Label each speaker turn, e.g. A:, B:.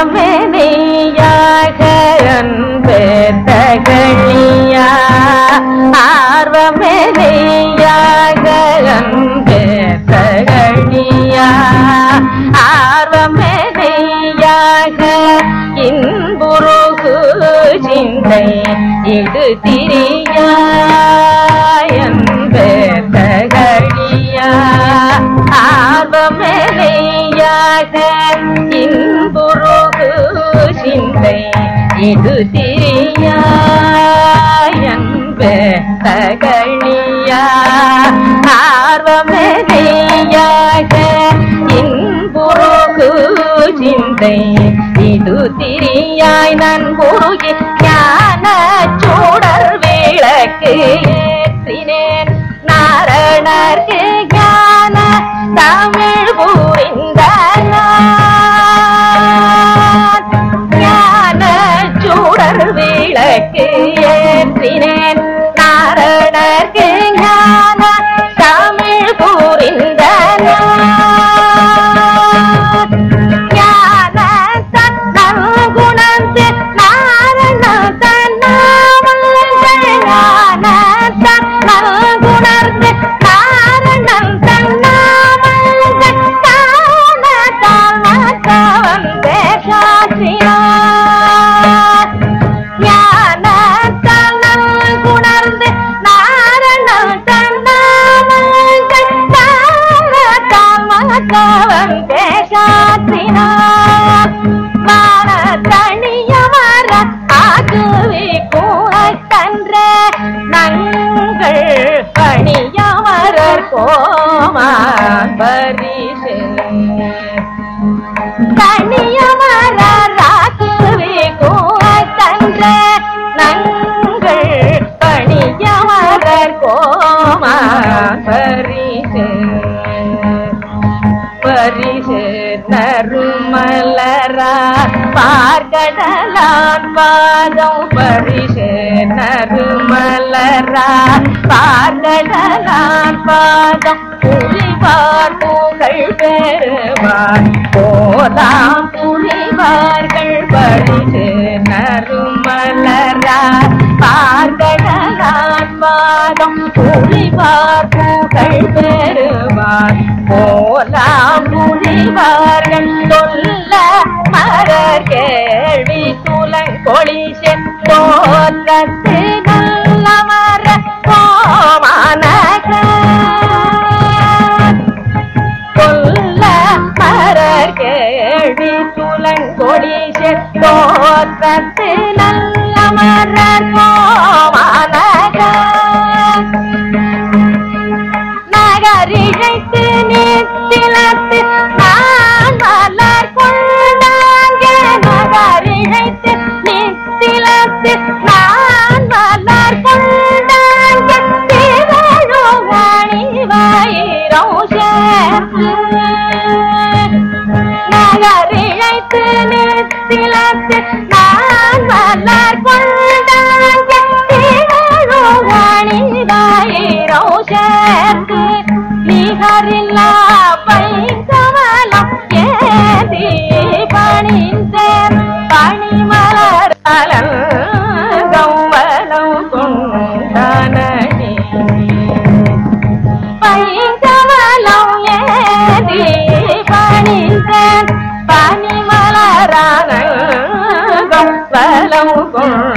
A: ஆர்வமே நெய்யாக அன்பு தகழியா ஆர்வமே நெய்யாக அன்பு தகழியா ஆர்வமே இன்புருகு சிந்தை இடு இல்லை இது திரியாயன்பு தகழியா ஆர்வமேலையாக இன்புருகு சிந்தை. இது திரியாய் நன்புருகி ஞான சூடர் விளக்கு ஏற்றினேன். நாரணர்க்கு ஞான தமிழ் தாமத்தவன் தேசாசினார் வான தனியமர ஆகுவி கூறத்தன்ற நங்கள் பணியமரர் கோமான் பரிசு. தனியமரர் ஆகுவி கூறத்தன்ற நங்கள் பணியமரர் கோமான் பரிசு தருமலரா பார்கடலான் பாதம் பரிசு தருமலரா பார்கடலான் பாதம் புலிவார் பூக்கள் பெறுவார். போதாம் புலிவார்கள் பரிசு நறுமலரா பார்கடலான் பாதம் புலிவார் பூக்கள் பெறுவார். போ போலாம் புலிவார்கள் சொல்ல மலர் கேள்வி துலங்கொழி செத்தோற்றத்து நல்ல மர கோமானக கொல்ல மலர் கேள்வி துலங்கொழி செத்தோற்றத்து நல்ல மர கோமானக நகரிழைத்து நித்திலத்து நான் மலர் கொண்டாங்க சேர்த்து Oh.